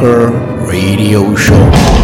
Metal Bunker Radio Show.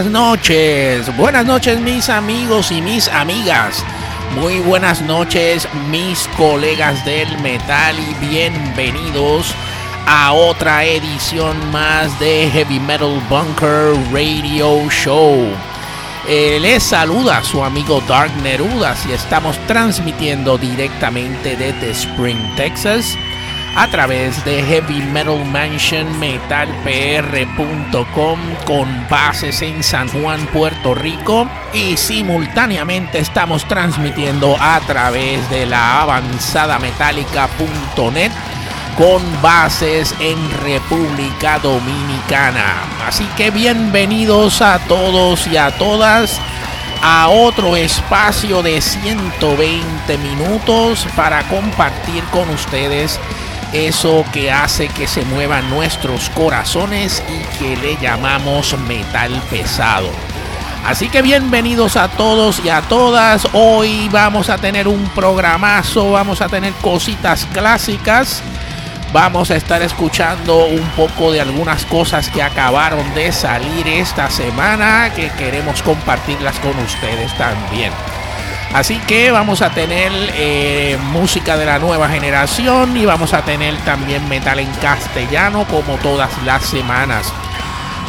Buenas noches. Buenas noches mis amigos y mis amigas. Muy buenas noches mis colegas del metal y bienvenidos a otra edición más de Heavy Metal Bunker Radio Show. Eh, les saluda su amigo Dark Nerudas y estamos transmitiendo directamente desde Spring, Texas a través de Heavy Metal Mansion metalpr.com con bases en San Juan, Puerto Rico y simultáneamente estamos transmitiendo a través de la avanzadametálica.net con bases en República Dominicana. Así que bienvenidos a todos y a todas a otro espacio de 120 minutos para compartir con ustedes eso que hace que se muevan nuestros corazones y que le llamamos metal pesado. Así que bienvenidos a todos y a todas. Hoy vamos a tener un programazo, vamos a tener cositas clásicas. Vamos a estar escuchando un poco de algunas cosas que acabaron de salir esta semana que queremos compartirlas con ustedes también. Así que vamos a tener eh, música de la nueva generación y vamos a tener también metal en castellano como todas las semanas.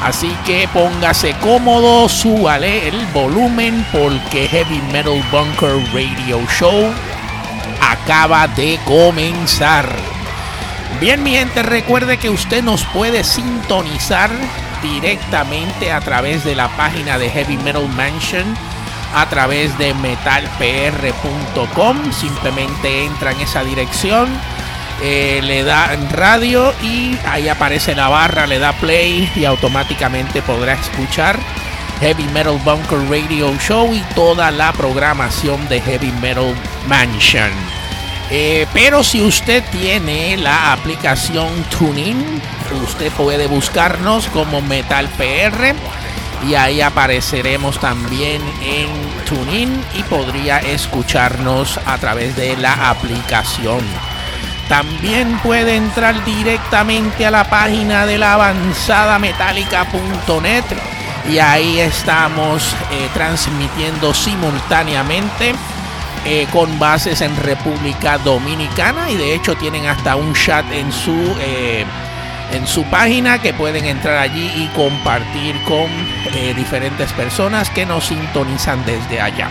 Así que póngase cómodo, súbale el volumen porque Heavy Metal Bunker Radio Show acaba de comenzar. Bien, mi gente, recuerde que usted nos puede sintonizar directamente a través de la página de Heavy Metal Mansion a través de metalpr.com. Simplemente entra en esa dirección, eh, le da radio y ahí aparece la barra, le da play y automáticamente podrá escuchar Heavy Metal Bunker Radio Show y toda la programación de Heavy Metal Mansion. Eh, pero si usted tiene la aplicación Tuning, usted puede buscarnos como Metal PR y ahí apareceremos también en TuneIn y podría escucharnos a través de la aplicación. También puede entrar directamente a la página de la avanzada metálica.net y ahí estamos eh, transmitiendo simultáneamente eh, con bases en República Dominicana y de hecho tienen hasta un chat en su eh, en su página que pueden entrar allí y compartir con eh, diferentes personas que nos sintonizan desde allá.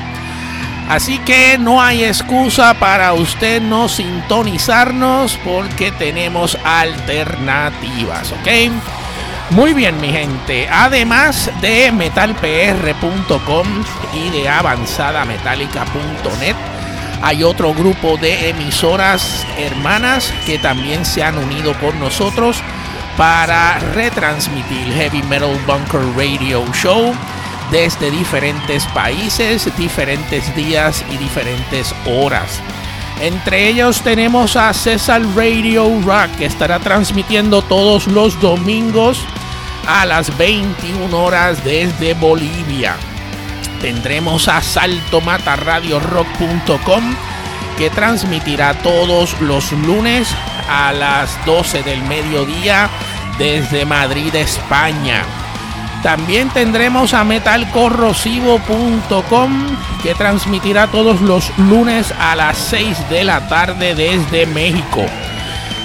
Así que no hay excusa para usted no sintonizarnos porque tenemos alternativas, ¿ok? Muy bien, mi gente. Además de metalpr.com y de avanzadametálica.net, hay otro grupo de emisoras hermanas que también se han unido con nosotros para retransmitir Heavy Metal Bunker Radio Show desde diferentes países, diferentes días y diferentes horas. Entre ellos tenemos a César Radio Rock que estará transmitiendo todos los domingos a las 21 horas desde Bolivia. Tendremos a saltomataradiorock.com que transmitirá todos los lunes a las 12 del mediodía desde Madrid, España. También tendremos a metalcorrosivo.com que transmitirá todos los lunes a las 6 de la tarde desde México.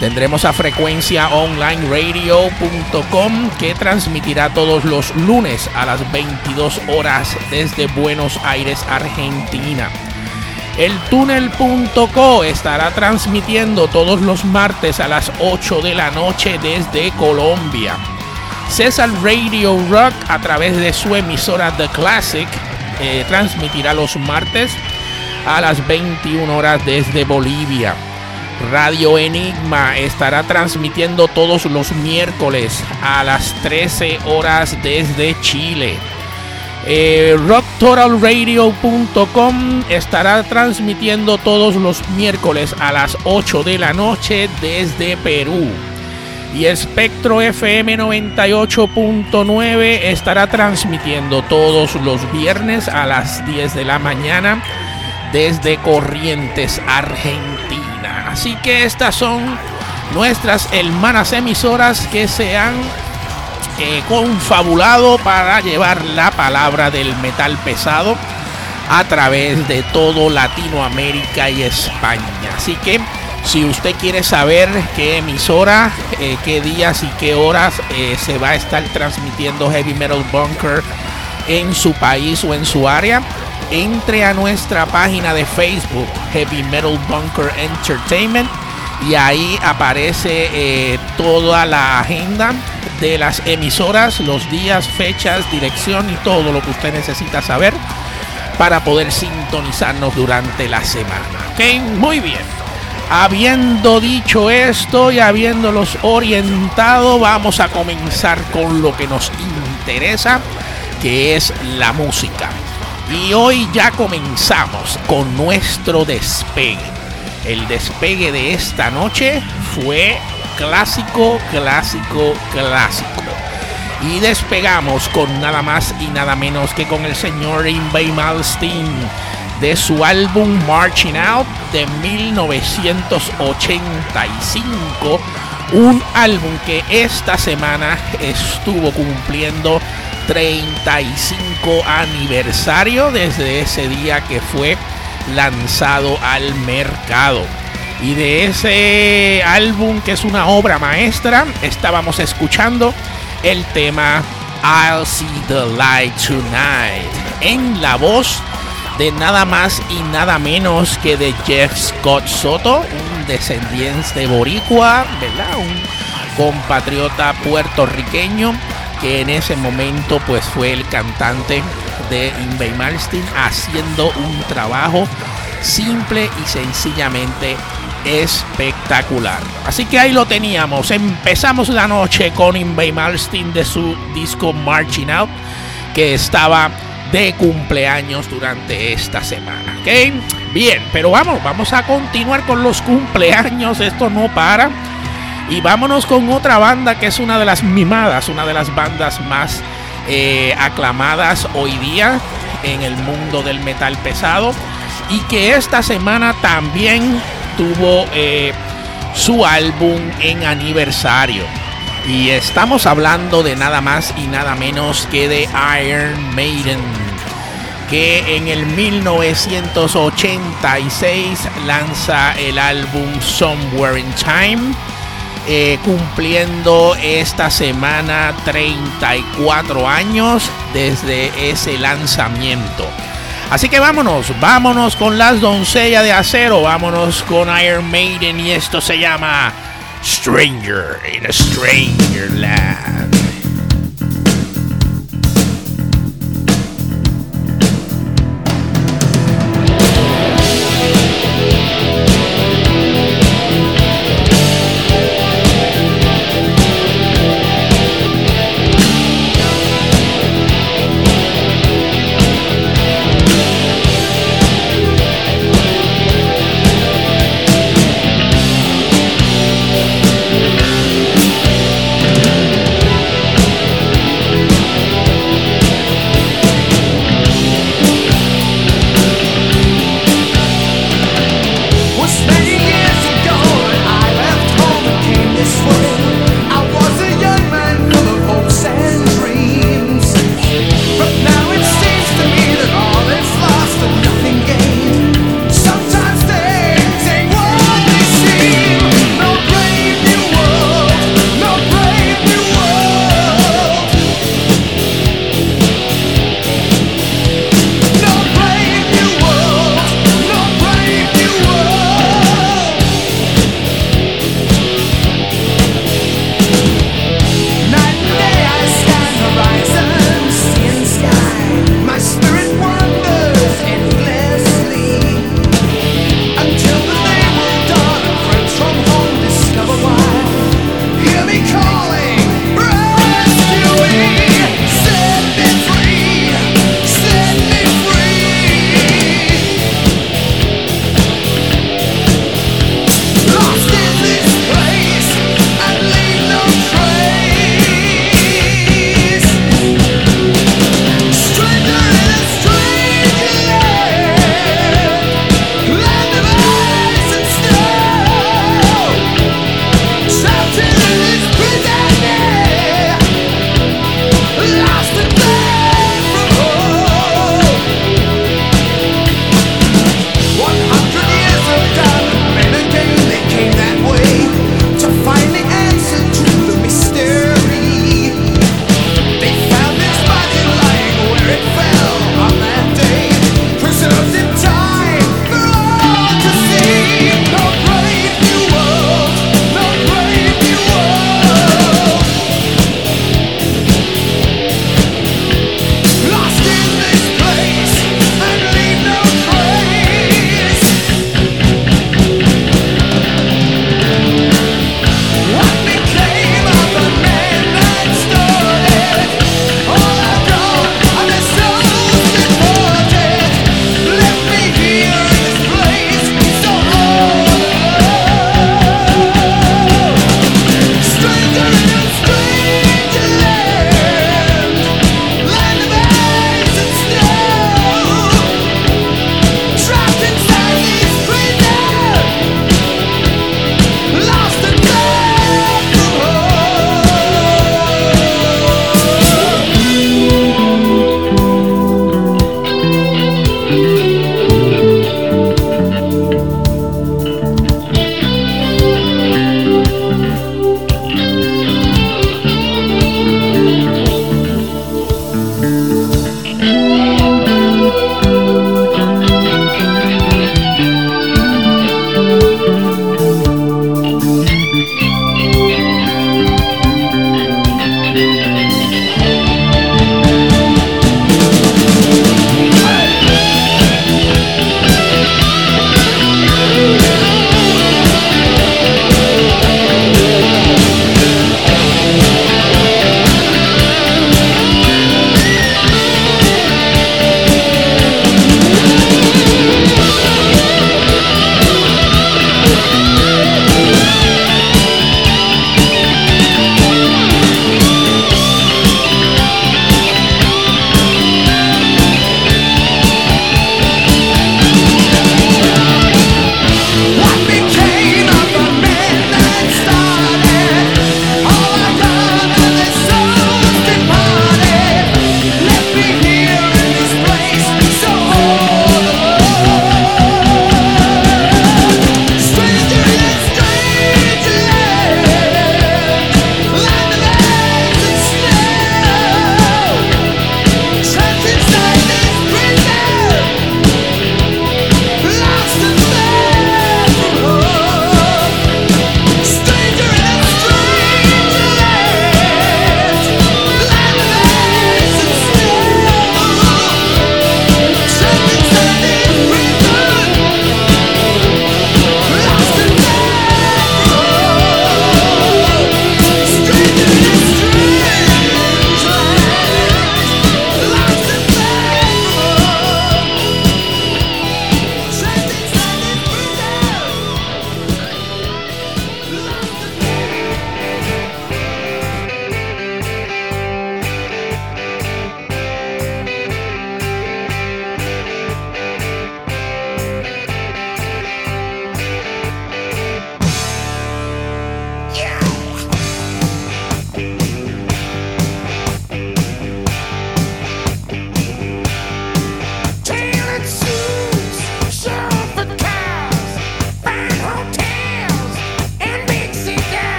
Tendremos a frecuenciaonlineradio.com que transmitirá todos los lunes a las 22 horas desde Buenos Aires, Argentina. El túnel.co estará transmitiendo todos los martes a las 8 de la noche desde Colombia. César Radio Rock a través de su emisora The Classic eh, transmitirá los martes a las 21 horas desde Bolivia. Radio Enigma estará transmitiendo todos los miércoles a las 13 horas desde Chile. Eh, RockTotalRadio.com estará transmitiendo todos los miércoles a las 8 de la noche desde Perú. Y Espectro FM 98.9 estará transmitiendo todos los viernes a las 10 de la mañana desde Corrientes, Argentina. Así que estas son nuestras hermanas emisoras que se han confabulado para llevar la palabra del metal pesado a través de todo Latinoamérica y España. Así que si usted quiere saber qué emisora, eh, qué días y qué horas eh, se va a estar transmitiendo Heavy Metal Bunker en su país o en su área, entre a nuestra página de Facebook, Heavy Metal Bunker Entertainment, y ahí aparece eh, toda la agenda de las emisoras, los días, fechas, dirección y todo lo que usted necesita saber para poder sintonizarnos durante la semana. ¿Ok? Muy bien. Habiendo dicho esto y habiéndolos orientado, vamos a comenzar con lo que nos interesa, que es la música. Y hoy ya comenzamos con nuestro despegue. El despegue de esta noche fue clásico, clásico, clásico. Y despegamos con nada más y nada menos que con el señor Invey Malstein de su álbum Marching Out de 1985. Un álbum que esta semana estuvo cumpliendo 35 aniversario desde ese día que fue lanzado al mercado. Y de ese álbum que es una obra maestra, estábamos escuchando el tema I'll See the Light Tonight en la voz de nada más y nada menos que de Jeff Scott Soto, un descendiente boricua, ¿verdad? Un compatriota puertorriqueño que en ese momento pues fue el cantante de Invey Malstein haciendo un trabajo simple y sencillamente espectacular. Así que ahí lo teníamos. Empezamos la noche con Invey Malstein de su disco Marching Out, que estaba de cumpleaños durante esta semana. Bien, pero vamos, vamos a continuar con los cumpleaños. Esto no para. Y vámonos con otra banda que es una de las mimadas, una de las bandas más eh, aclamadas hoy día en el mundo del metal pesado. Y que esta semana también tuvo eh, su álbum en aniversario. Y estamos hablando de nada más y nada menos que de Iron Maiden, que en el 1986 lanza el álbum Somewhere in Time, eh, cumpliendo esta semana 34 años desde ese lanzamiento. Así que vámonos, vámonos con las doncellas de acero, vámonos con Iron Maiden y esto se llama Stranger in a Stranger Land.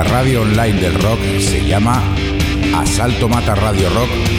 La radio online del rock se llama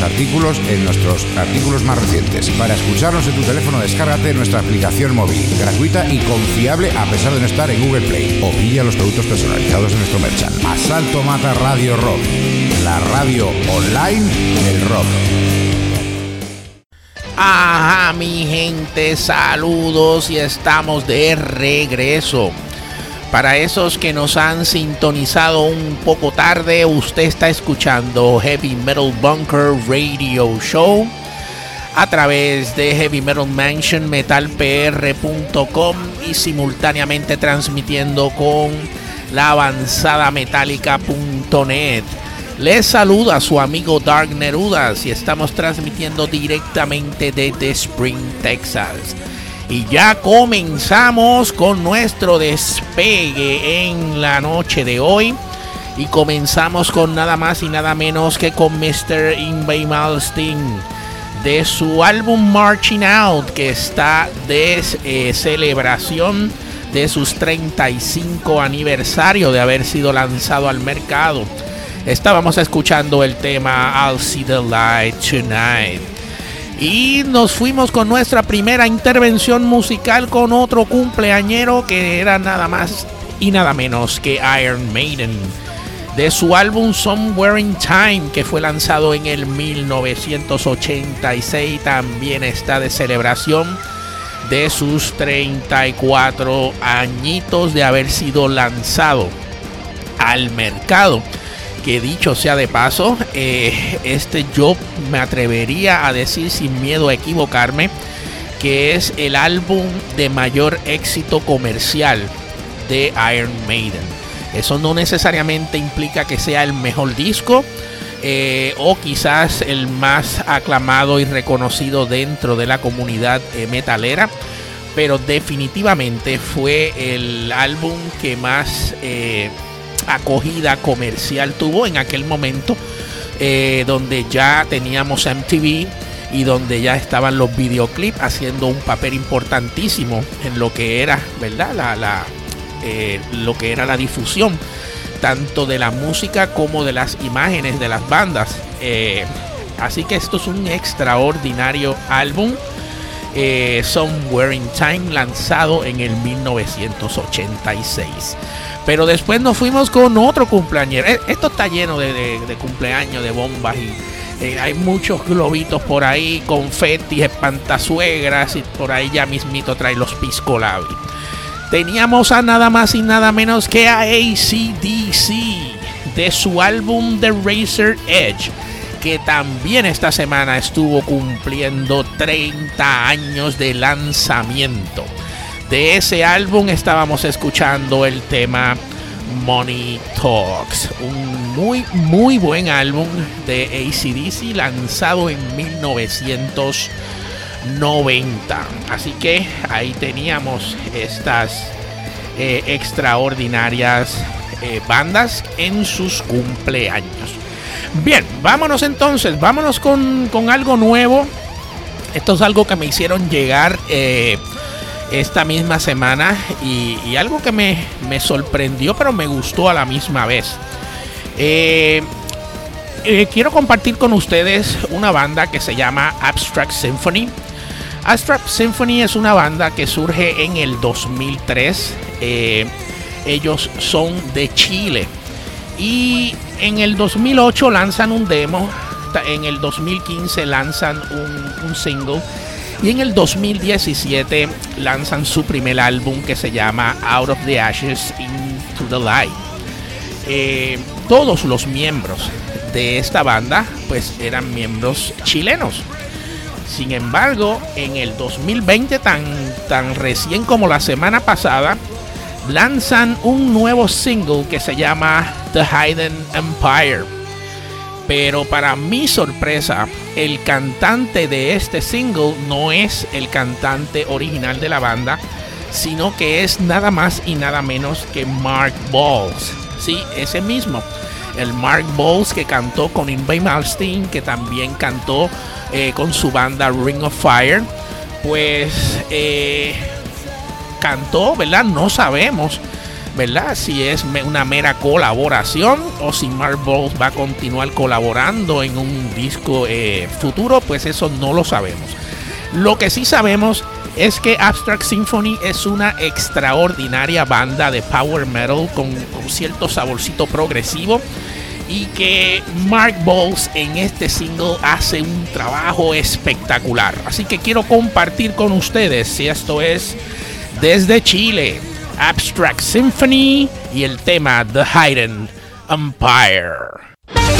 artículos en nuestros artículos más recientes. Para escucharnos en tu teléfono, descárgate nuestra aplicación móvil, gratuita y confiable a pesar de no estar en Google Play. O pilla los productos personalizados en nuestro merchant. Asalto Mata Radio Rock, la radio online del rock. Ajá, mi gente, saludos y estamos de regreso. Para esos que nos han sintonizado un poco tarde, usted está escuchando Heavy Metal Bunker Radio Show a través de Heavy Metal Mansion metalpr.com y simultáneamente transmitiendo con la avanzada metálica.net. Les saluda su amigo Dark Nerudas y estamos transmitiendo directamente desde Spring, Texas. Y ya comenzamos con nuestro despegue en la noche de hoy. Y comenzamos con nada más y nada menos que con Mr. Ingve Malstein de su álbum Marching Out que está de eh, celebración de sus 35 aniversario de haber sido lanzado al mercado. Estábamos escuchando el tema I'll See the Light Tonight. Y nos fuimos con nuestra primera intervención musical con otro cumpleañero que era nada más y nada menos que Iron Maiden. De su álbum Somewhere in Time, que fue lanzado en el 1986, también está de celebración de sus 34 añitos de haber sido lanzado al mercado que dicho sea de paso, eh, este yo me atrevería a decir sin miedo a equivocarme que es el álbum de mayor éxito comercial de Iron Maiden. Eso no necesariamente implica que sea el mejor disco eh, o quizás el más aclamado y reconocido dentro de la comunidad eh, metalera, pero definitivamente fue el álbum que más acogida comercial tuvo en aquel momento, eh, donde ya teníamos MTV y donde ya estaban los videoclips haciendo un papel importantísimo en lo que era, ¿verdad? La, eh, lo que era la difusión tanto de la música como de las imágenes de las bandas. Eh, así que esto es un extraordinario álbum. Somewhere in Time lanzado en el 1986. Pero después nos fuimos con otro cumpleaños. Eh, esto está lleno de, cumpleaños, de bombas y eh, hay muchos globitos por ahí, confetis, espantazuegras y por ahí ya mismito trae los piscolabi. Teníamos a nada más y nada menos que a ACDC de su álbum The Razor Edge, que también esta semana estuvo cumpliendo 30 años de lanzamiento. De ese álbum estábamos escuchando el tema Money Talks, un muy muy buen álbum de ACDC lanzado en 1990. Así que ahí teníamos estas eh, extraordinarias eh, bandas en sus cumpleaños. Bien, vámonos entonces, vámonos con, algo nuevo. Esto es algo que me hicieron llegar. Eh, esta misma semana y, algo que me, sorprendió pero me gustó a la misma vez. Eh, eh, quiero compartir con ustedes una banda que se llama Abstract Symphony. Abstract Symphony es una banda que surge en el 2003. Eh, ellos son de Chile. Y en el 2008 lanzan un demo. En el 2015 lanzan un single y en el 2017 lanzan su primer álbum que se llama Out of the Ashes into the Light. Eh, todos los miembros de esta banda pues eran miembros chilenos. Sin embargo, en el 2020, tan, tan recién como la semana pasada, lanzan un nuevo single que se llama The Hidden Empire. Pero para mi sorpresa, el cantante de este single no es el cantante original de la banda, sino que es nada más y nada menos que Mark Balls. Sí, ese mismo. El Mark Balls que cantó con Invey Malstein, que también cantó eh, con su banda Ring of Fire. Pues eh, cantó, ¿verdad? No sabemos, ¿verdad? Si es una mera colaboración o si Mark Balls va a continuar colaborando en un disco eh, futuro, pues eso no lo sabemos. Lo que sí sabemos es que Abstract Symphony es una extraordinaria banda de power metal con, cierto saborcito progresivo y que Mark Bowles en este single hace un trabajo espectacular. Así que quiero compartir con ustedes si esto es desde Chile, Abstract Symphony y el tema The Hidden Empire.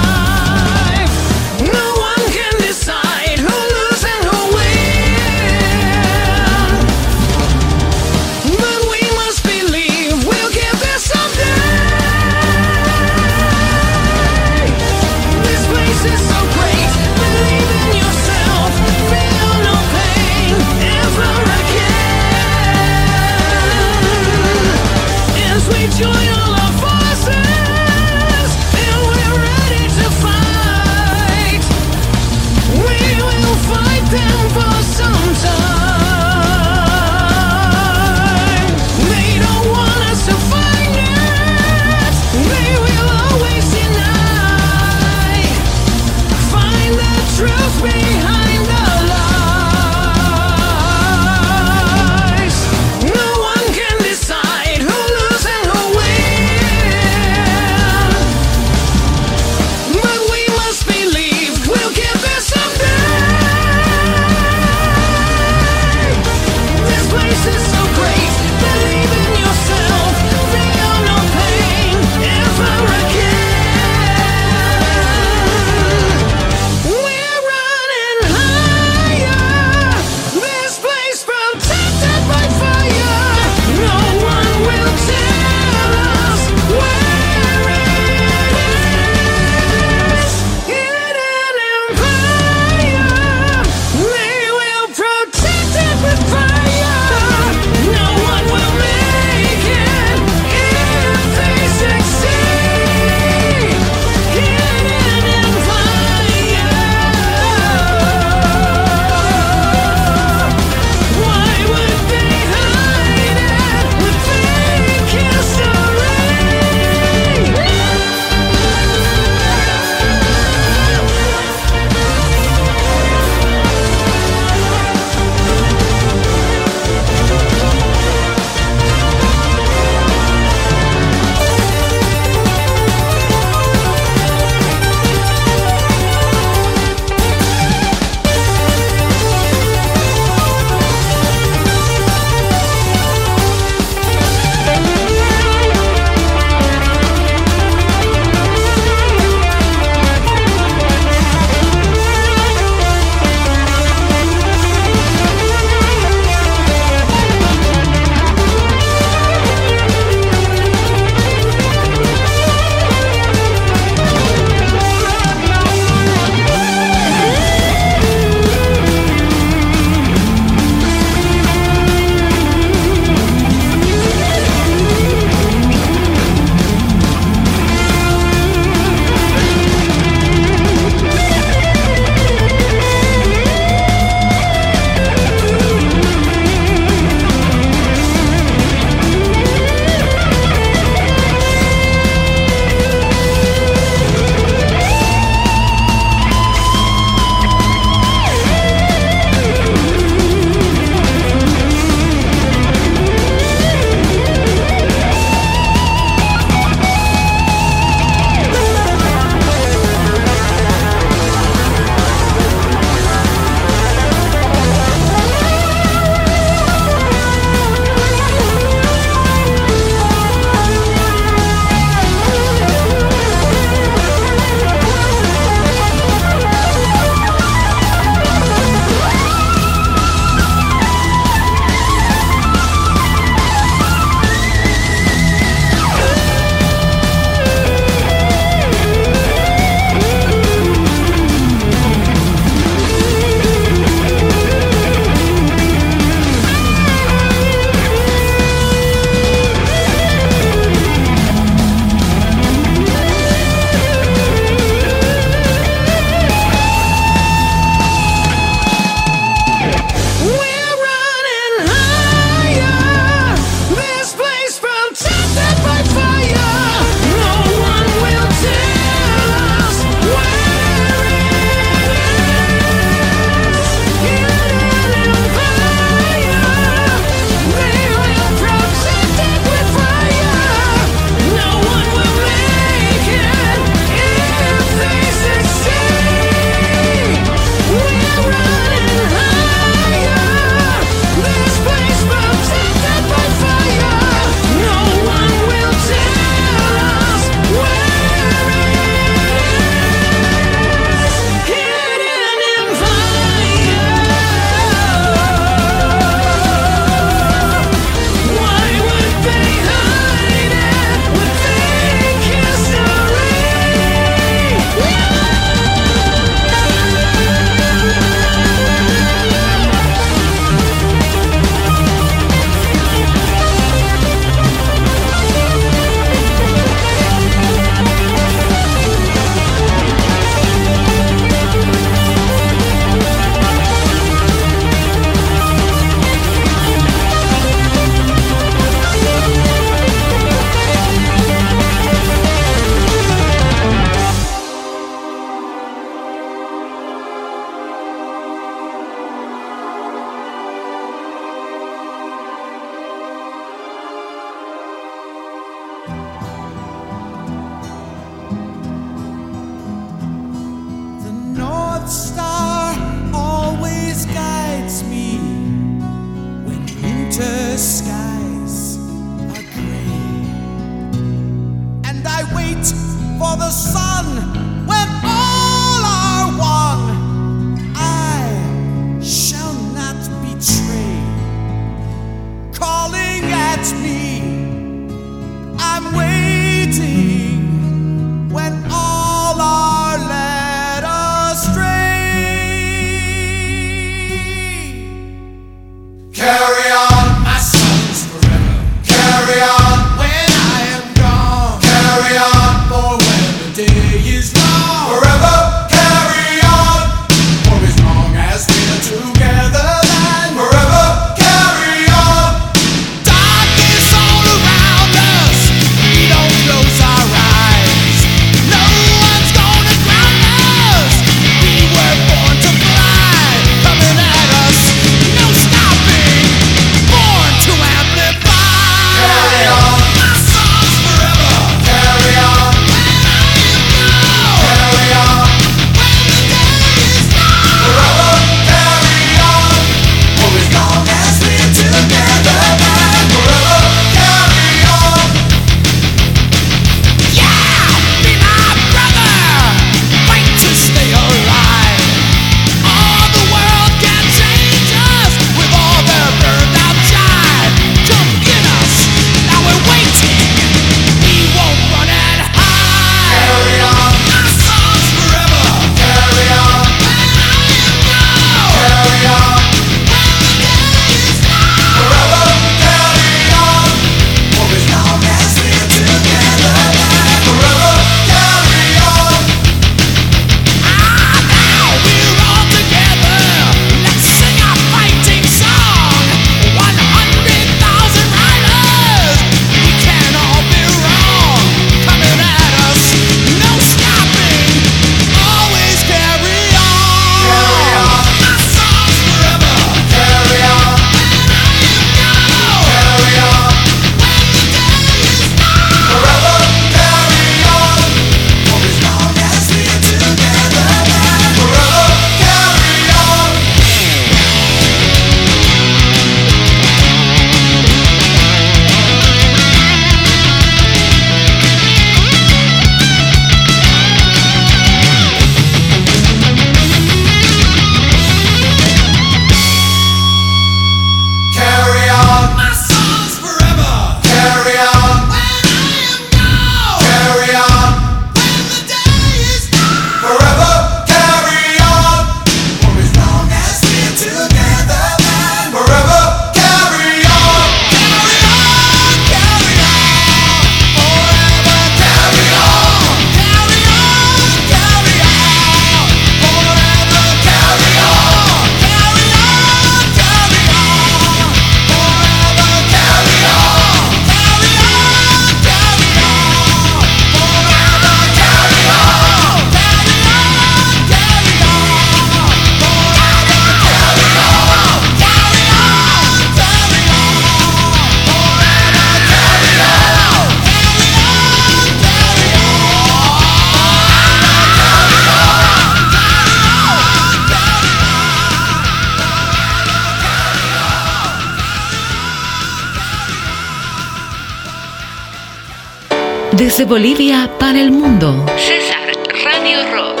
Bolivia para el mundo. César, Radio Rock.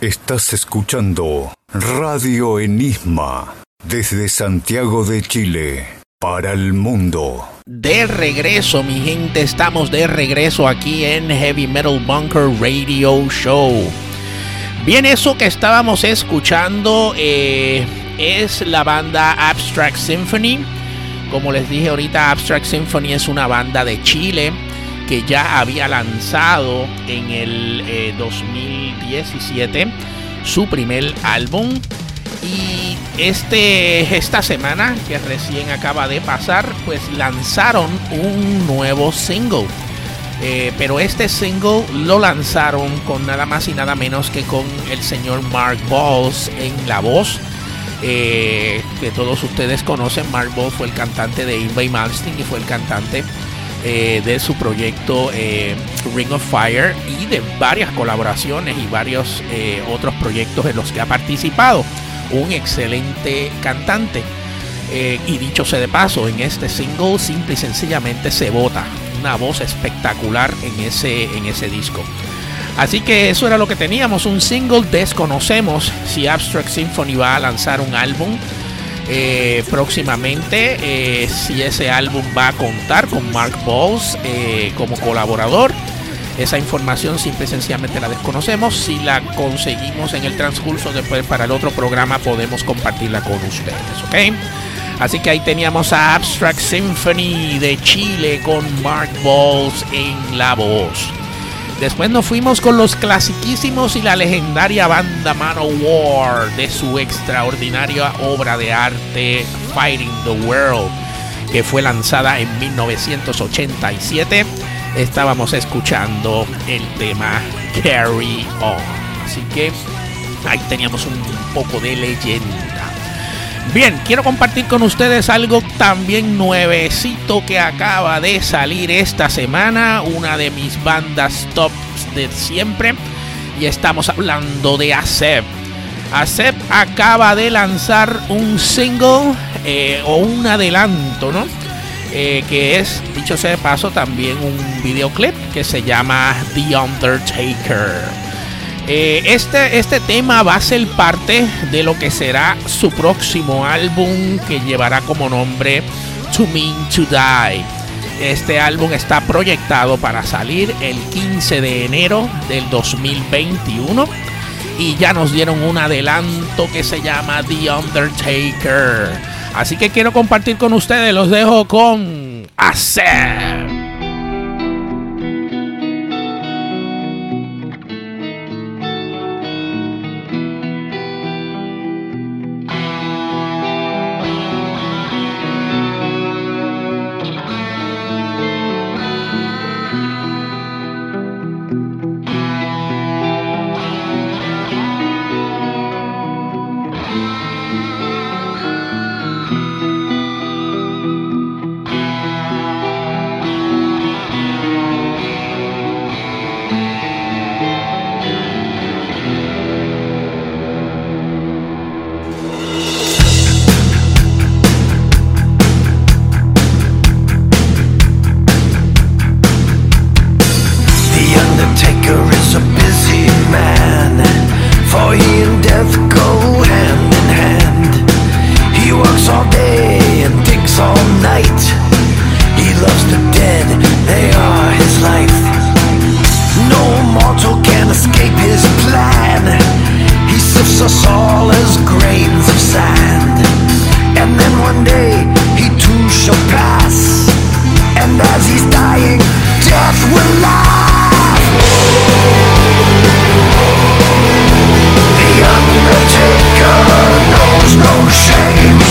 Estás escuchando Radio Enigma desde Santiago de Chile para el mundo. De regreso, mi gente, estamos de regreso aquí en Heavy Metal Bunker Radio Show. Bien, eso que estábamos escuchando eh, es la banda Abstract Symphony como les dije ahorita, Abstract Symphony es una banda de Chile que ya había lanzado en el eh, 2017 su primer álbum. Y este, esta semana, que recién acaba de pasar, pues lanzaron un nuevo single. Eh, pero este single lo lanzaron con nada más y nada menos que con el señor Mark Balls en la voz eh, que todos ustedes conocen. Mark Ball fue el cantante de Invey Malmsteen y fue el cantante eh, de su proyecto eh, Ring of Fire y de varias colaboraciones y varios otros proyectos en los que ha participado. Un excelente cantante. y dicho sea de paso, en este single simple y sencillamente se vota una voz espectacular en ese, en ese disco. Así que eso era lo que teníamos, un single. Desconocemos si Abstract Symphony va a lanzar un álbum eh, próximamente, eh, si ese álbum va a contar con Mark Bowles eh, como colaborador. Esa información simple y sencillamente la desconocemos. Si la conseguimos en el transcurso después para el otro programa podemos compartirla con ustedes, ¿ok? Así que ahí teníamos a Abstract Symphony de Chile con Mark Bowles en la voz. Después nos fuimos con los clasiquísimos y la legendaria banda Manowar de su extraordinaria obra de arte Fighting the World, que fue lanzada en 1987. Estábamos escuchando el tema Carry On. Así que ahí teníamos un poco de leyenda. Bien, quiero compartir con ustedes algo también nuevecito que acaba de salir esta semana, una de mis bandas tops de siempre, y estamos hablando de ASEP. ASEP acaba de lanzar un single eh, o un adelanto, ¿no? Eh, que es, dicho sea de paso, también un videoclip que se llama The Undertaker. Eh, este, este tema va a ser parte de lo que será su próximo álbum que llevará como nombre To Mean to Die. Este álbum está proyectado para salir el 15 de enero del 2021 y ya nos dieron un adelanto que se llama The Undertaker. Así que quiero compartir con ustedes, los dejo con Hacer. works all day and digs all night. He loves the dead, they are his life. No mortal can escape his plan. He sifts us all as grains of sand. And then one day, he too shall pass. And as he's dying, death will laugh. The Undertaker knows no shame.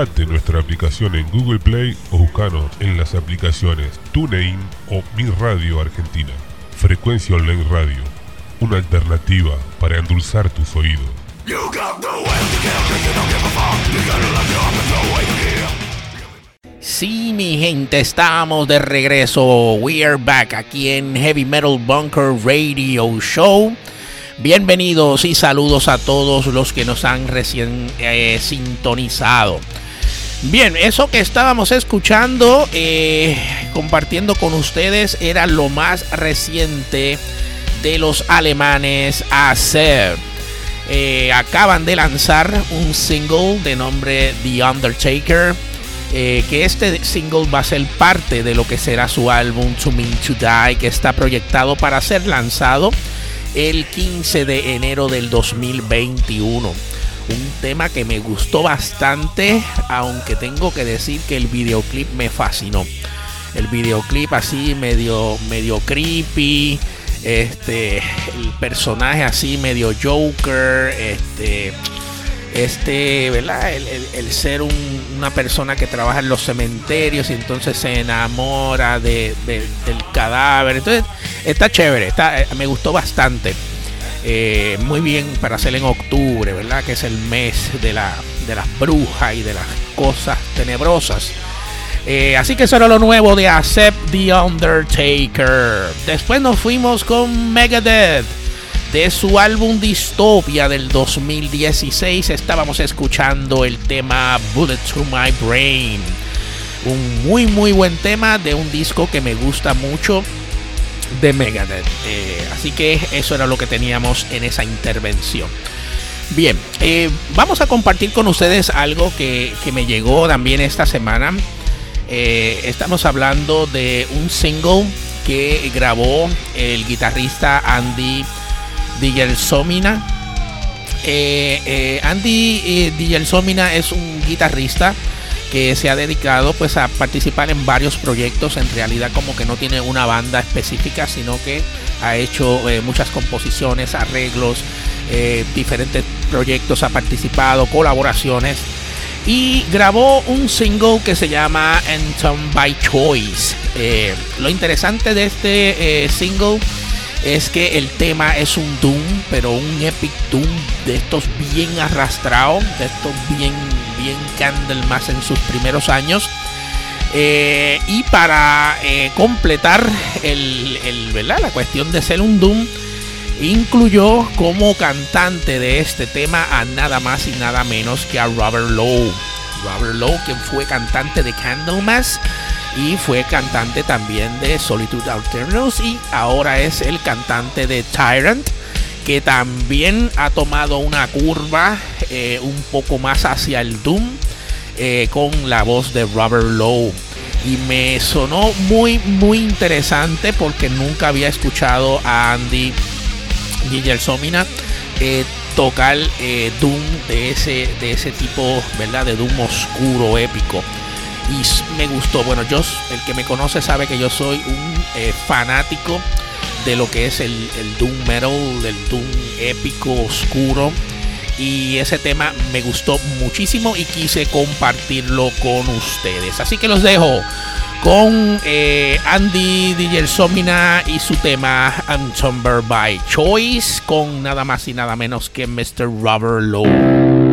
Nuestra aplicación en Google Play o buscanos en las aplicaciones TuneIn o Mi Radio Argentina. Frecuencia Online Radio, una alternativa para endulzar tus oídos. Sí, mi gente, estamos de regreso. We are back aquí en Heavy Metal Bunker Radio Show. Bienvenidos y saludos a todos los que nos han recién eh, sintonizado. Bien, eso que estábamos escuchando, eh, compartiendo con ustedes, era lo más reciente de los alemanes hacer. Eh, acaban de lanzar un single de nombre The Undertaker eh, que este single va a ser parte de lo que será su álbum To Me To Die, que está proyectado para ser lanzado el 15 de enero del 2021. Un tema que me gustó bastante, aunque tengo que decir que el videoclip me fascinó. El videoclip así medio, medio creepy, este, el personaje así medio Joker, este este, ¿verdad? El, ser una persona que trabaja en los cementerios y entonces se enamora de, del cadáver. Entonces, está chévere, está, eh, me gustó bastante. Eh, muy bien para hacer en octubre, ¿verdad? Que es el mes de, la, de las brujas y de las cosas tenebrosas. Eh, así que eso era lo nuevo de Accept the Undertaker. Después nos fuimos con Megadeth de su álbum Dystopia del 2016 estábamos escuchando el tema Bullet to My Brain. Un muy muy buen tema de un disco que me gusta mucho de Megadeth. Eh, así que eso era lo que teníamos en esa intervención. Bien, eh, vamos a compartir con ustedes algo que, me llegó también esta semana. Eh, estamos hablando de un single que grabó el guitarrista Andy Somina. Eh, Andy eh, Somina es un guitarrista que se ha dedicado pues a participar en varios proyectos. En realidad como que no tiene una banda específica sino que ha hecho eh, muchas composiciones arreglos diferentes proyectos ha participado colaboraciones. Y grabó un single que se llama Anthem by Choice. Lo interesante de este single es que el tema es un Doom, pero un Epic Doom de estos bien arrastrados, de estos bien, bien Candlemas en sus primeros años. Eh, y para eh, completar la cuestión de ser un Doom, incluyó como cantante de este tema a nada más y nada menos que a Robert Lowe. Robert Lowe, quien fue cantante de Candlemas y fue cantante también de Solitude Alternatives y ahora es el cantante de Tyrant que también ha tomado una curva eh, un poco más hacia el Doom eh, con la voz de Robert Lowe y me sonó muy muy interesante porque nunca había escuchado a Andy Gillersomina eh, tocar Doom de ese, de ese tipo, ¿verdad? De Doom oscuro, épico y me gustó. Bueno, yo, el que me conoce sabe que yo soy un eh, fanático de lo que es el, el Doom Metal, el Doom épico, oscuro. Y ese tema me gustó muchísimo y quise compartirlo con ustedes. Así que los dejo con eh, Andy Somina y su tema Untumber by Choice con nada más y nada menos que Mr. Robert Lowe.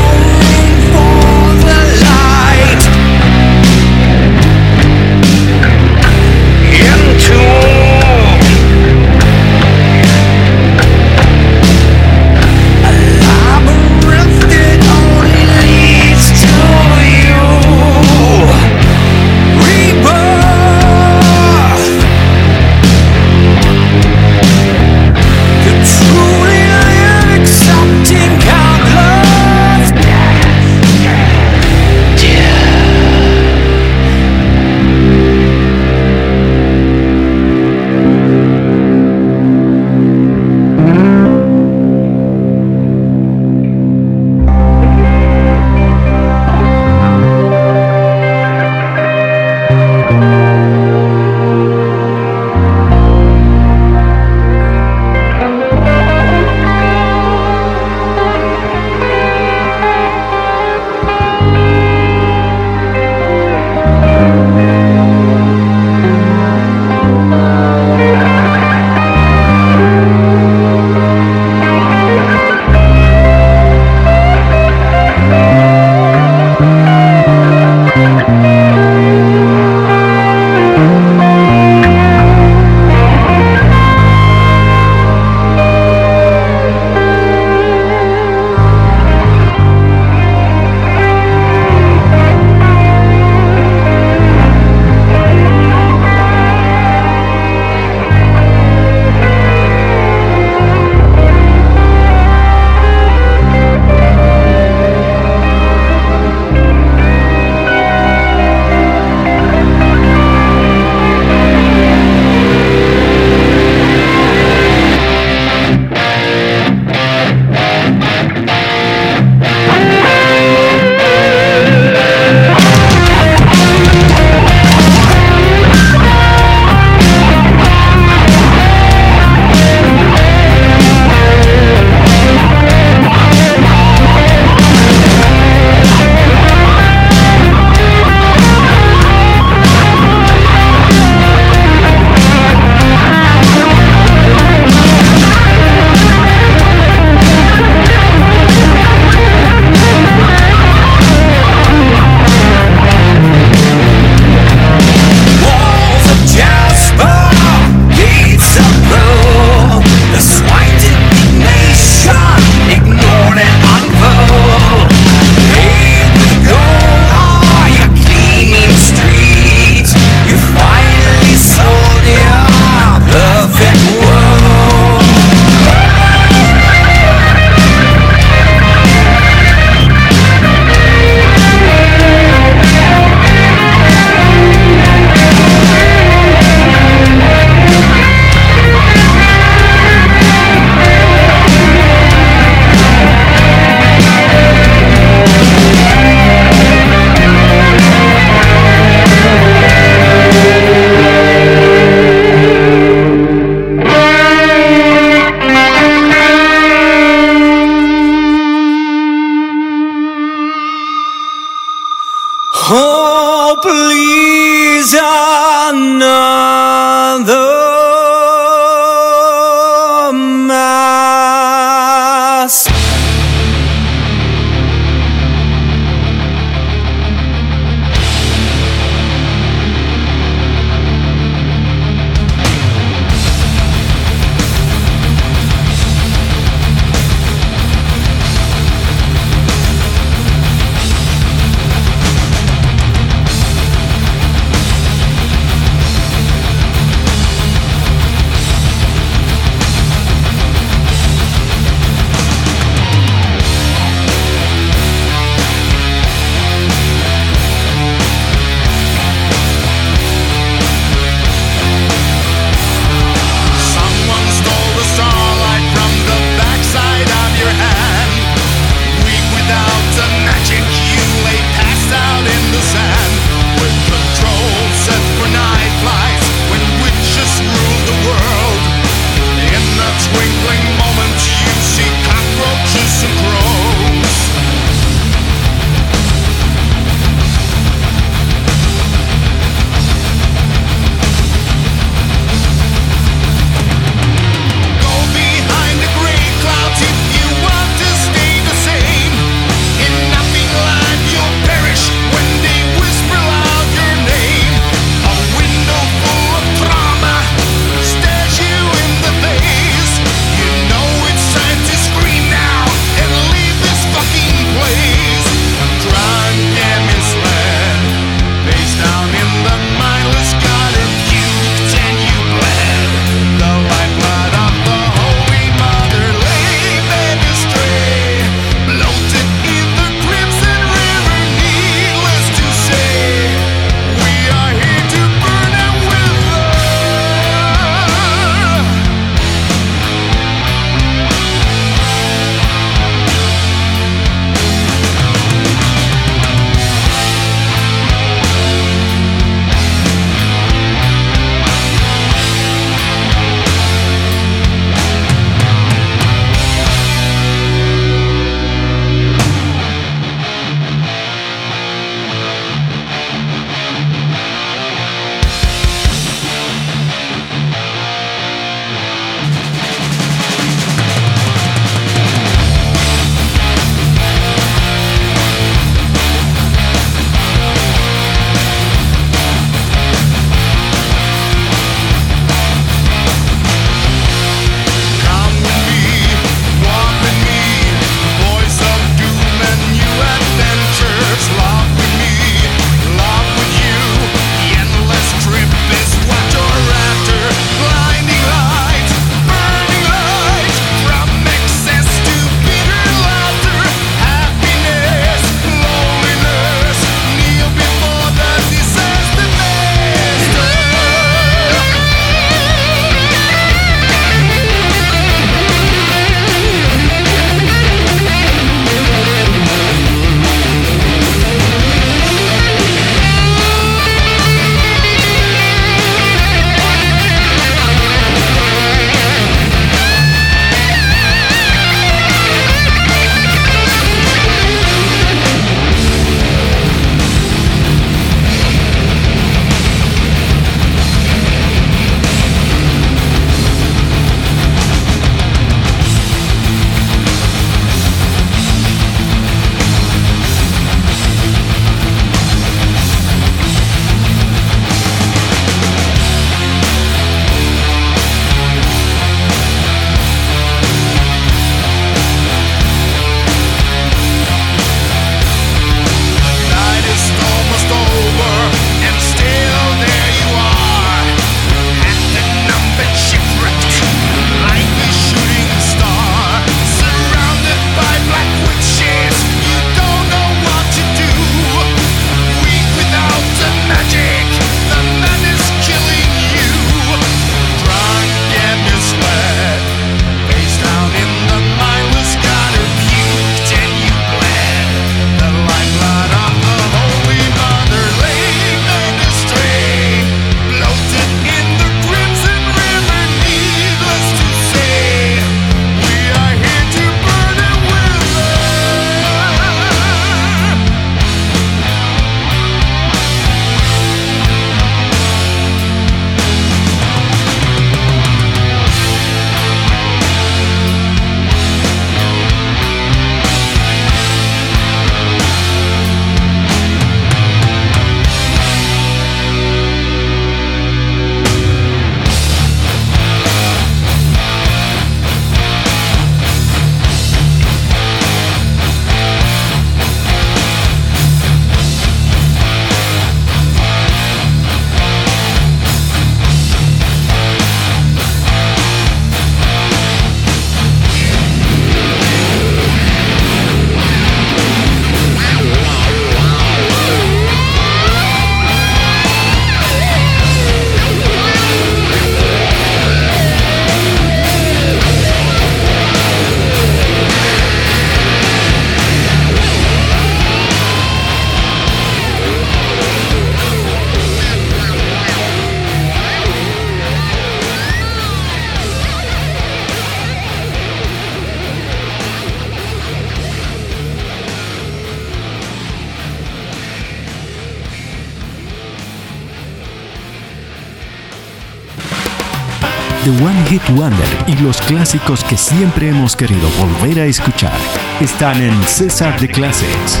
Y los clásicos que siempre hemos querido volver a escuchar están en César de Classics.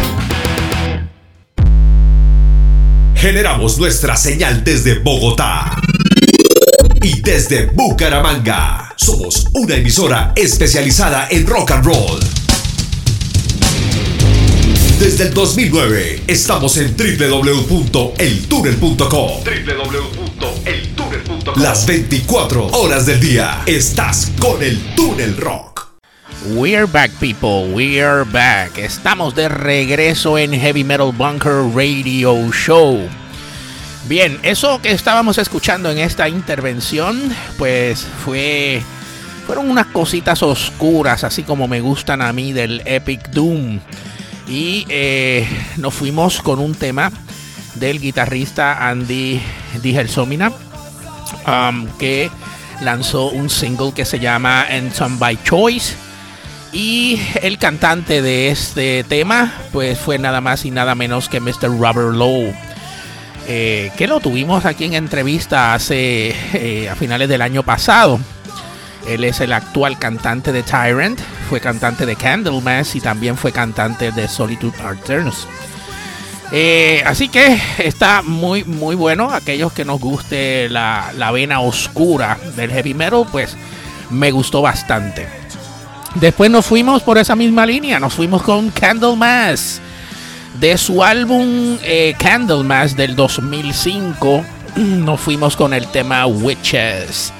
Generamos nuestra señal desde Bogotá y desde Bucaramanga. Somos una emisora especializada en rock and roll. Desde el 2009 estamos en www.eltunnel.com. www.eltunnel.com. Las 24 horas del día estás con el Túnel Rock. We're back, people. We're back. Estamos de regreso en Heavy Metal Bunker Radio Show. Bien, eso que estábamos escuchando en esta intervención, pues fue. Fueron unas cositas oscuras, así como me gustan a mí del Epic Doom. Y eh, nos fuimos con un tema del guitarrista Andy Digelsomina, um, que lanzó un single que se llama Anthem by Choice. Y el cantante de este tema, pues fue nada más y nada menos que Mr. Robert Lowe. Eh, que lo tuvimos aquí en entrevista hace eh, a finales del año pasado. Él es el actual cantante de Tyrant, fue cantante de Candlemass y también fue cantante de Solitude Arterns. Eh, así que está muy muy bueno. Aquellos que nos guste la, la vena oscura del heavy metal, pues me gustó bastante. Después nos fuimos por esa misma línea, nos fuimos con Candlemass. De su álbum eh, Candlemass del 2005, nos fuimos con el tema Witches.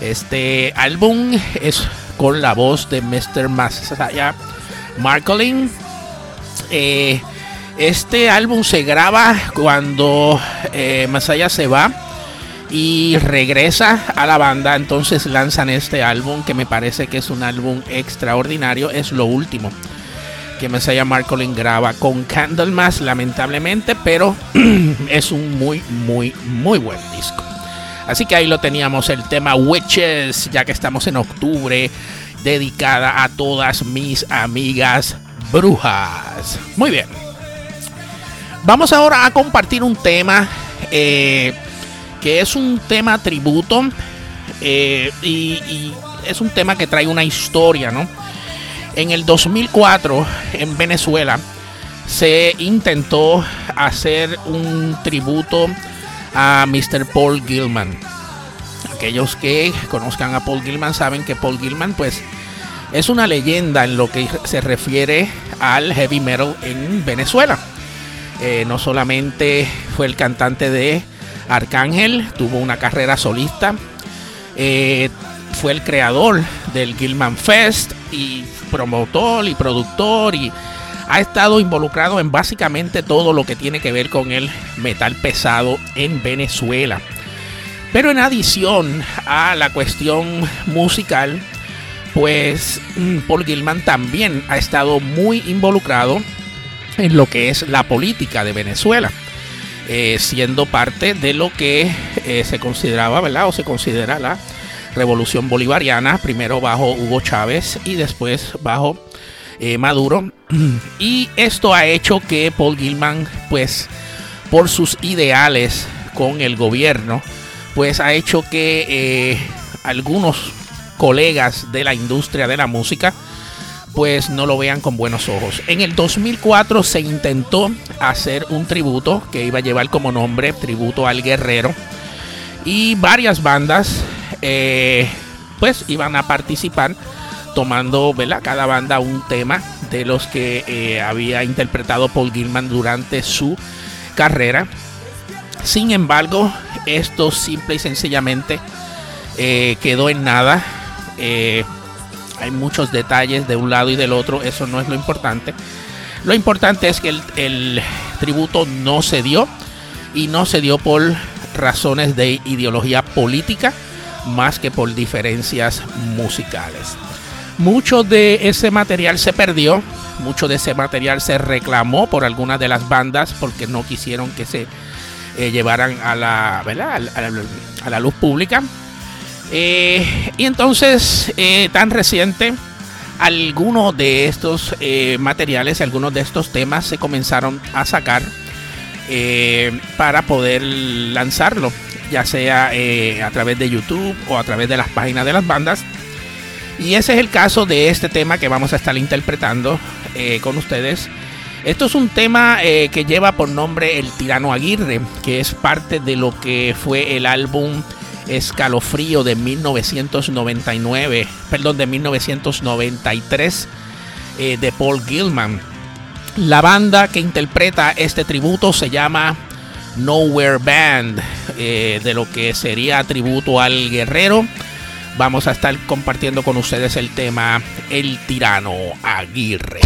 Este álbum es con la voz de Mr. Masaya Marcolin. Eh, este álbum se graba cuando eh, Masaya se va y regresa a la banda. Entonces lanzan este álbum que me parece que es un álbum extraordinario. Es lo último que Messiah Marcolin graba con Candlemas, lamentablemente, pero es un muy, muy, muy buen disco. Así que ahí lo teníamos, el tema Witches, ya que estamos en octubre, dedicada a todas mis amigas brujas. Muy bien. Vamos ahora a compartir un tema eh, que es un tema tributo eh, y, y es un tema que trae una historia, ¿no? En el 2004, en Venezuela, se intentó hacer un tributo a Mr. Paul Gilman. Aquellos que conozcan a Paul Gilman saben que Paul Gilman, pues, es una leyenda en lo que se refiere al heavy metal en Venezuela. Eh, no solamente fue el cantante de Arcángel, tuvo una carrera solista, eh, fue el creador del Gilman Fest y promotor y productor y ha estado involucrado en básicamente todo lo que tiene que ver con el metal pesado en Venezuela. Pero en adición a la cuestión musical, pues mm, Paul Gilman también ha estado muy involucrado en lo que es la política de Venezuela, eh, siendo parte de lo que eh, se consideraba, ¿verdad? O se considera la revolución bolivariana, primero bajo Hugo Chávez y después bajo eh, Maduro. Y esto ha hecho que Paul Gilman, pues, por sus ideales con el gobierno, pues ha hecho que algunos colegas de la industria de la música, pues no lo vean con buenos ojos. En el 2004 se intentó hacer un tributo que iba a llevar como nombre Tributo al Guerrero. Y varias bandas eh, pues iban a participar tomando ¿verdad? cada banda un tema de los que eh, había interpretado Paul Gilman durante su carrera. Sin embargo, esto simple y sencillamente eh, quedó en nada. Hay muchos detalles de un lado y del otro, eso no es lo importante. Lo importante es que el, tributo no se dio y no se dio por razones de ideología política más que por diferencias musicales. Mucho de ese material se perdió, mucho de ese material se reclamó por algunas de las bandas porque no quisieron que se eh, llevaran a la, A, la, luz pública. Eh, y entonces, eh, tan reciente, algunos de estos materiales, algunos de estos temas se comenzaron a sacar eh, para poder lanzarlo, ya sea eh, a través de YouTube o a través de las páginas de las bandas. Y ese es el caso de este tema que vamos a estar interpretando eh, con ustedes. Esto es un tema que lleva por nombre El Tirano Aguirre, que es parte de lo que fue el álbum Escalofrío de 1999, perdón, de 1993 de Paul Gilman. La banda que interpreta este tributo se llama Nowhere Band, eh, de lo que sería tributo al guerrero. Vamos a estar compartiendo con ustedes el tema El tirano Aguirre.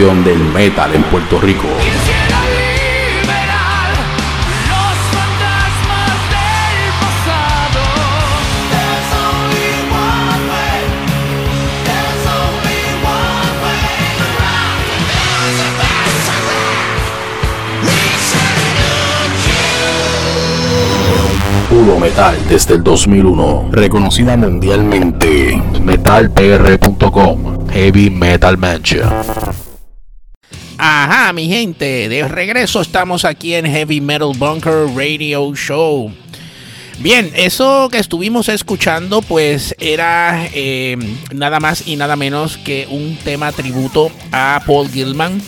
Del metal en Puerto Rico. Puro metal desde el 2001. Reconocida mundialmente. Metalpr.com. Heavy Metal Mancha. Mi gente, de regreso estamos aquí en Heavy Metal Bunker Radio Show. Bien, eso que estuvimos escuchando pues era eh, nada más y nada menos que un tema tributo a Paul Gilman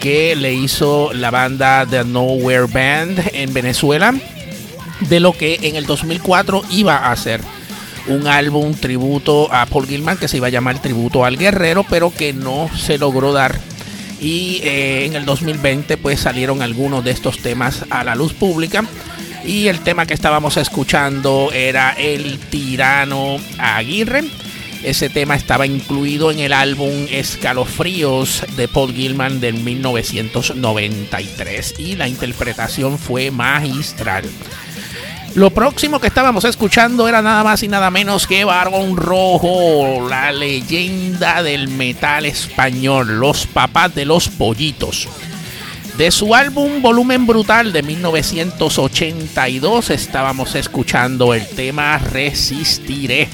que le hizo la banda The Nowhere Band en Venezuela de lo que en el 2004 iba a ser un álbum tributo a Paul Gilman que se iba a llamar Tributo al Guerrero, pero que no se logró dar. Y eh, en el 2020 pues salieron algunos de estos temas a la luz pública. Y el tema que estábamos escuchando era El Tirano Aguirre. Ese tema estaba incluido en el álbum Escalofríos de Paul Gilman del 1993 y la interpretación fue magistral. Lo próximo que estábamos escuchando era nada más y nada menos que Barón Rojo, la leyenda del metal español, los papás de los pollitos. De su álbum Volumen Brutal de 1982 estábamos escuchando el tema Resistiré.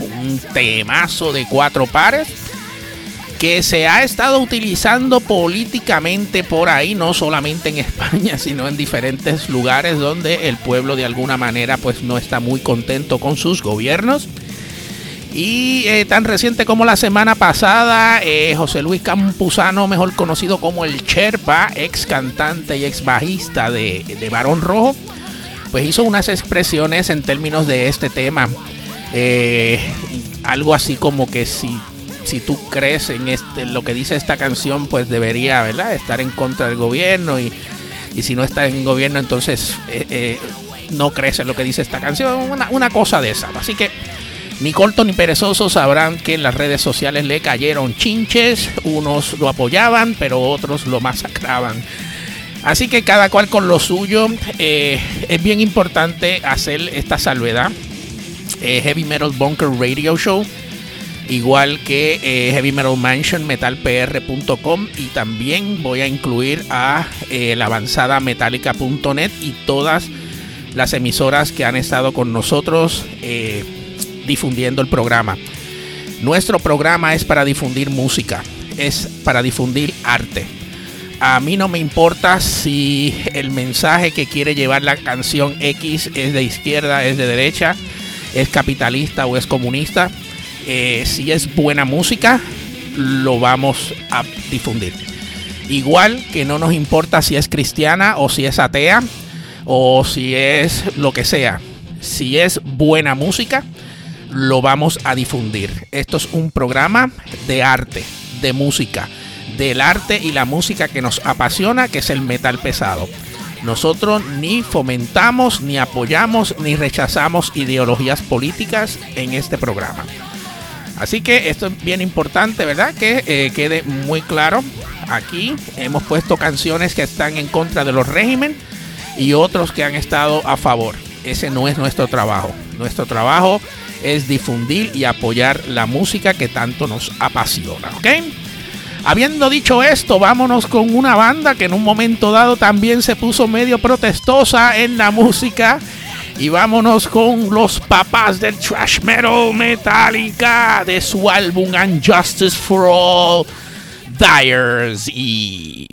Un temazo de cuatro pares que se ha estado utilizando políticamente por ahí, no solamente en España, sino en diferentes lugares donde el pueblo de alguna manera pues no está muy contento con sus gobiernos. Y eh, tan reciente como la semana pasada, eh, José Luis Campuzano, mejor conocido como el Cherpa, ex cantante y ex bajista de, de Barón Rojo, pues hizo unas expresiones en términos de este tema. Eh, algo así como que si, si tú crees en, este, lo que dice esta canción, pues debería ¿verdad? estar en contra del gobierno y, y si no está en gobierno, entonces eh, eh, no crees en lo que dice esta canción. Una, cosa de esa. Así que Ni corto ni perezoso sabrán que en las redes sociales le cayeron chinches, unos lo apoyaban, pero otros lo masacraban. Así que cada cual con lo suyo. Eh, es bien importante hacer esta salvedad. Heavy Metal Bunker Radio Show. Igual que eh, Heavy Metal Mansion, metalpr.com. Y también voy a incluir a la avanzada metallica.net y todas las emisoras que han estado con nosotros difundiendo el programa. Nuestro programa es para difundir música, es para difundir arte a mí no me importa si el mensaje que quiere llevar la canción X es de izquierda, es de derecha, es capitalista o es comunista. Eh, si es buena música, lo vamos a difundir. Igual que no nos importa si es cristiana o si es atea o si es lo que sea. Si es buena música, lo vamos a difundir. Esto es un programa de arte, de música del arte y la música que nos apasiona, que es el metal pesado. Nosotros ni fomentamos, ni apoyamos, ni rechazamos ideologías políticas en este programa. Así que esto es bien importante, ¿verdad? Que eh, quede muy claro. Aquí hemos puesto canciones que están en contra de los regímenes y otros que han estado a favor. Ese no es nuestro trabajo. Nuestro trabajo es difundir y apoyar la música que tanto nos apasiona, ¿ok? Habiendo dicho esto, vámonos con una banda que en un momento dado también se puso medio protestosa en la música. Y vámonos con los papás del trash metal Metallica de su álbum Unjustice for All, Dyers y...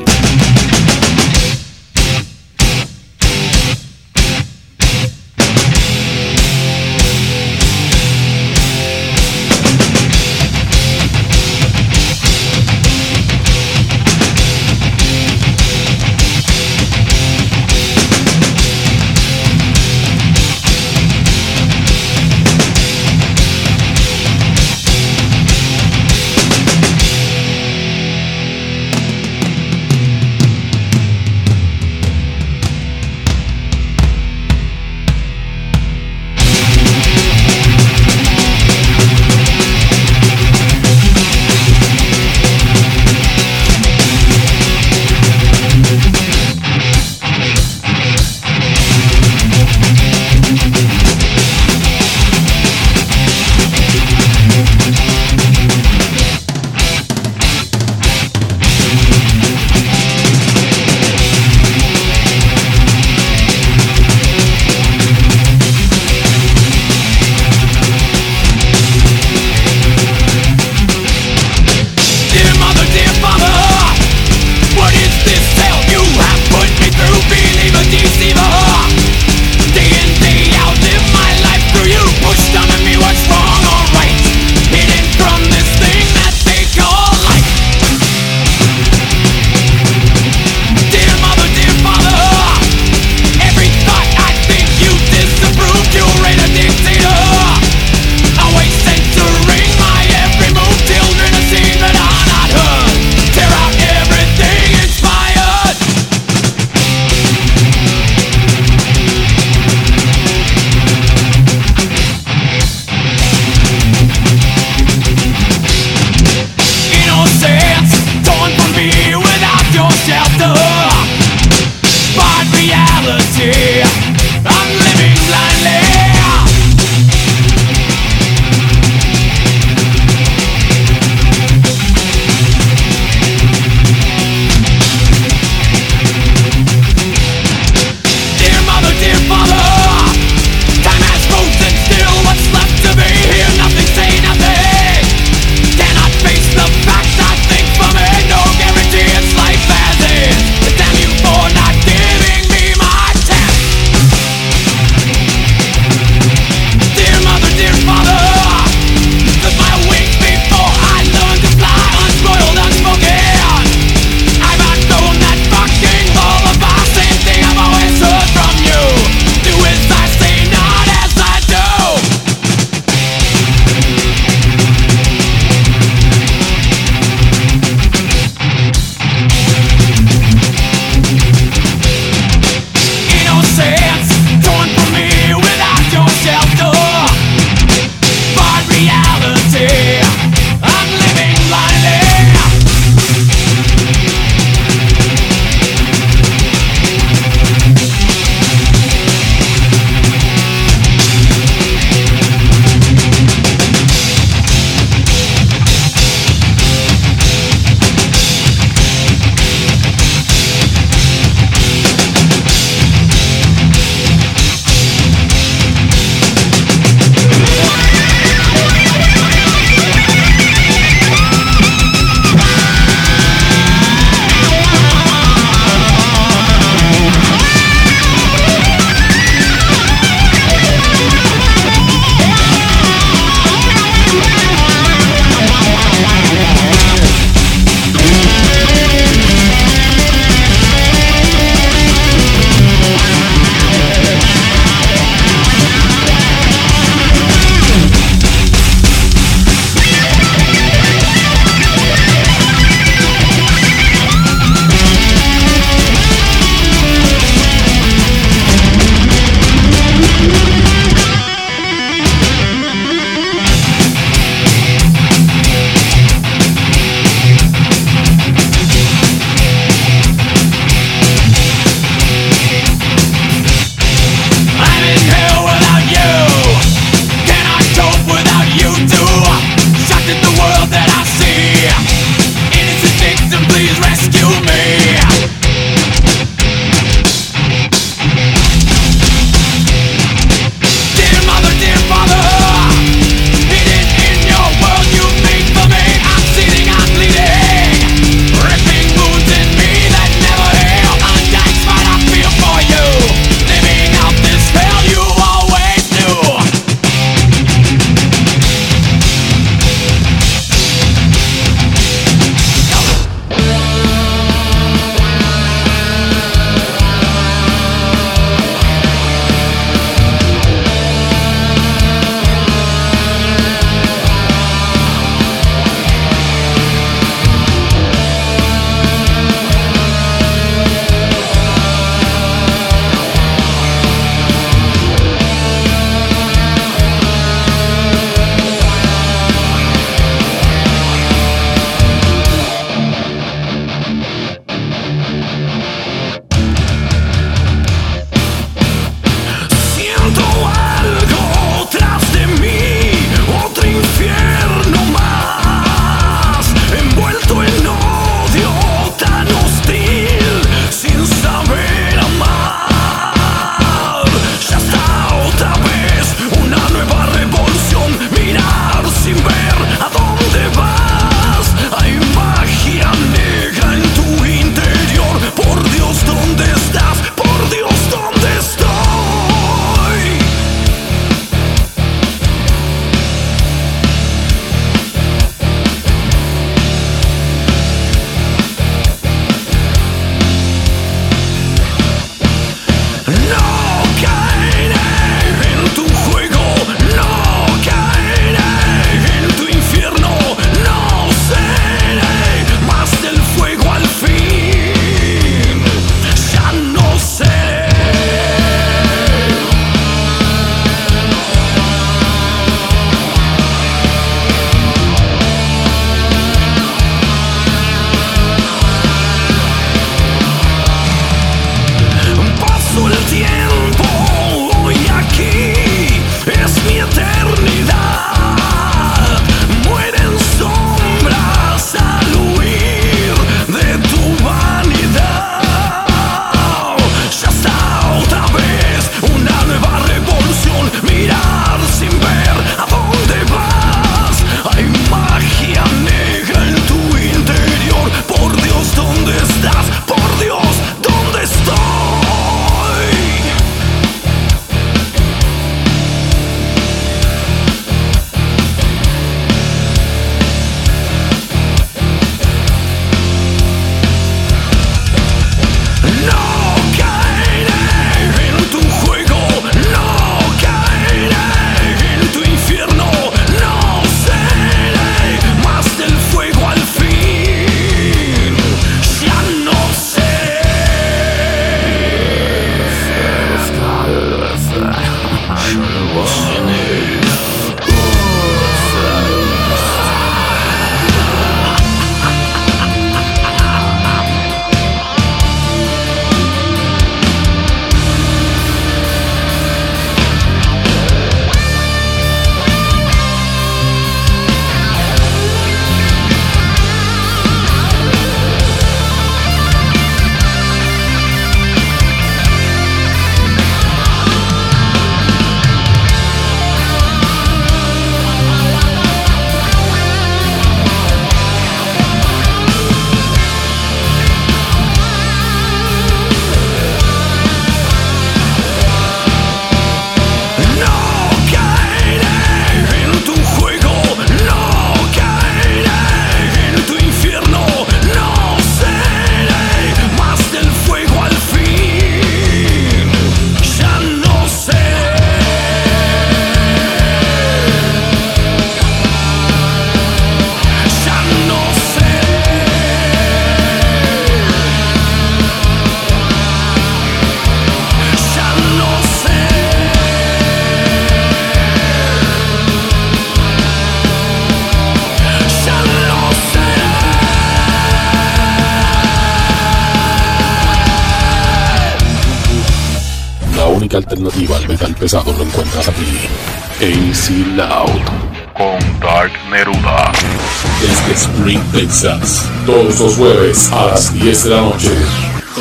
Todos los jueves a las 10 de la noche.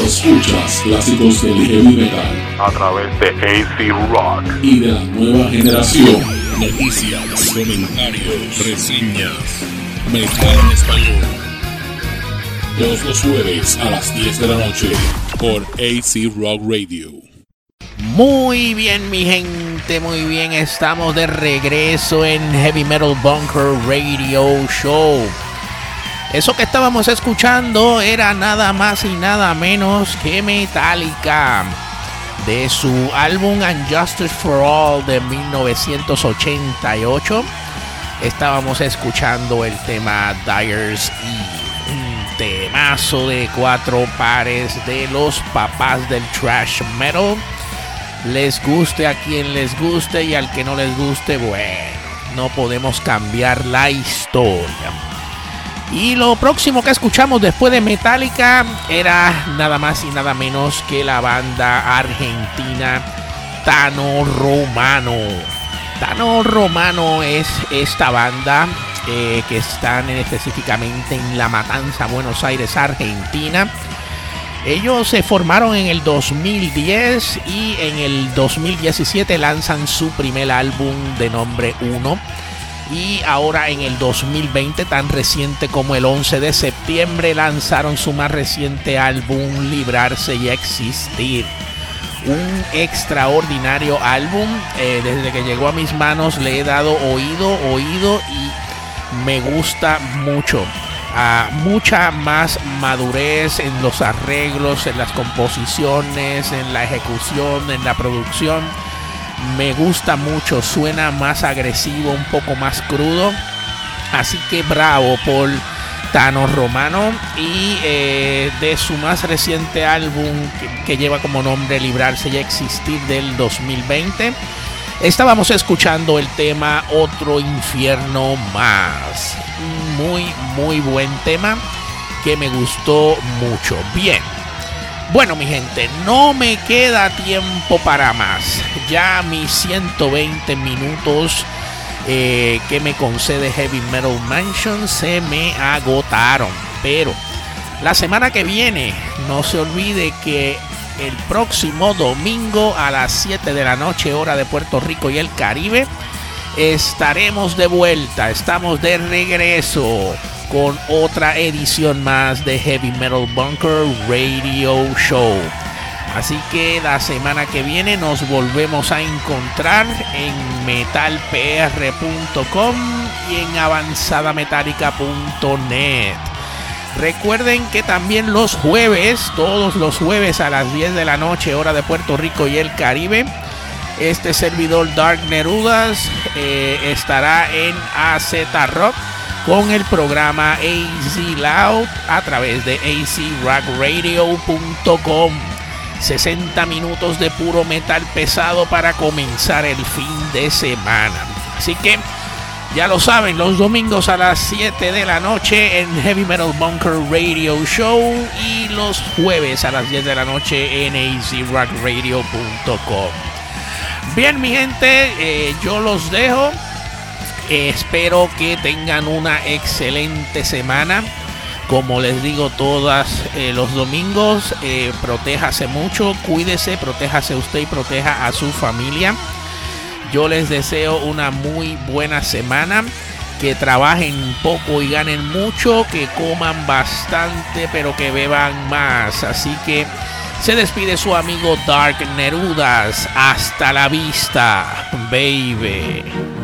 Escuchas clásicos del heavy metal. A través de AC Rock. Y de la nueva generación. Noticias, comentarios, reseñas. Metal en español. Todos los jueves a las 10 de la noche por AC Rock Radio. Muy bien, mi gente, muy bien. Estamos de regreso en Heavy Metal Bunker Radio Show. Eso que estábamos escuchando era nada más y nada menos que Metallica. De su álbum Unjustice for All de 1988, estábamos escuchando el tema Dyer's Eve temazo de cuatro pares de los papás del trash metal. Les guste a quien les guste y al que no les guste, bueno, no podemos cambiar la historia. Y lo próximo que escuchamos después de Metallica era nada más y nada menos que la banda argentina Tano Romano. Tano Romano es esta banda eh, que están específicamente en La Matanza, Buenos Aires, Argentina. Ellos se formaron en el 2010 y en el 2017 lanzan su primer álbum de nombre 1. Y ahora en el 2020, tan reciente como el 11 de septiembre, lanzaron su más reciente álbum Librarse y Existir. Un extraordinario álbum. Eh, desde que llegó a mis manos le he dado oído, oído y me gusta mucho. mucha más madurez en los arreglos, en las composiciones, en la ejecución, en la producción. Me gusta mucho, suena más agresivo, un poco más crudo. Así que bravo por Tano Romano y eh, de su más reciente álbum que, que lleva como nombre Librarse y Existir del 2020 estábamos escuchando el tema Otro infierno más. Muy, muy buen tema que me gustó mucho. Bien. Bueno, mi gente, no me queda tiempo para más. Ya mis 120 minutos eh, que me concede Heavy Metal Mansion se me agotaron. Pero la semana que viene, no se olvide que el próximo domingo a las 7 de la noche, hora de Puerto Rico y el Caribe. Estaremos de vuelta, estamos de regreso con otra edición más de Heavy Metal Bunker Radio Show. Así que la semana que viene nos volvemos a encontrar en metalpr.com y en avanzadametálica.net. Recuerden que también los jueves, todos los jueves a las 10 de la noche, hora de Puerto Rico y el Caribe, este servidor Dark Nerudas eh, estará en AZ Rock con el programa AZ Loud a través de azrockradio.com. 60 minutos de puro metal pesado para comenzar el fin de semana. Así que ya lo saben, los domingos a las 7 de la noche en Heavy Metal Bunker Radio Show y los jueves a las 10 de la noche en azrockradio.com. Bien, mi gente, eh, yo los dejo. espero que tengan una excelente semana. Como les digo todas eh, los domingos, eh, protéjase mucho, cuídese, protéjase usted y proteja a su familia. Yo les deseo una muy buena semana. Que trabajen poco y ganen mucho. Que coman bastante pero que beban más. Así que se despide su amigo Dark Nerudas. Hasta la vista, baby.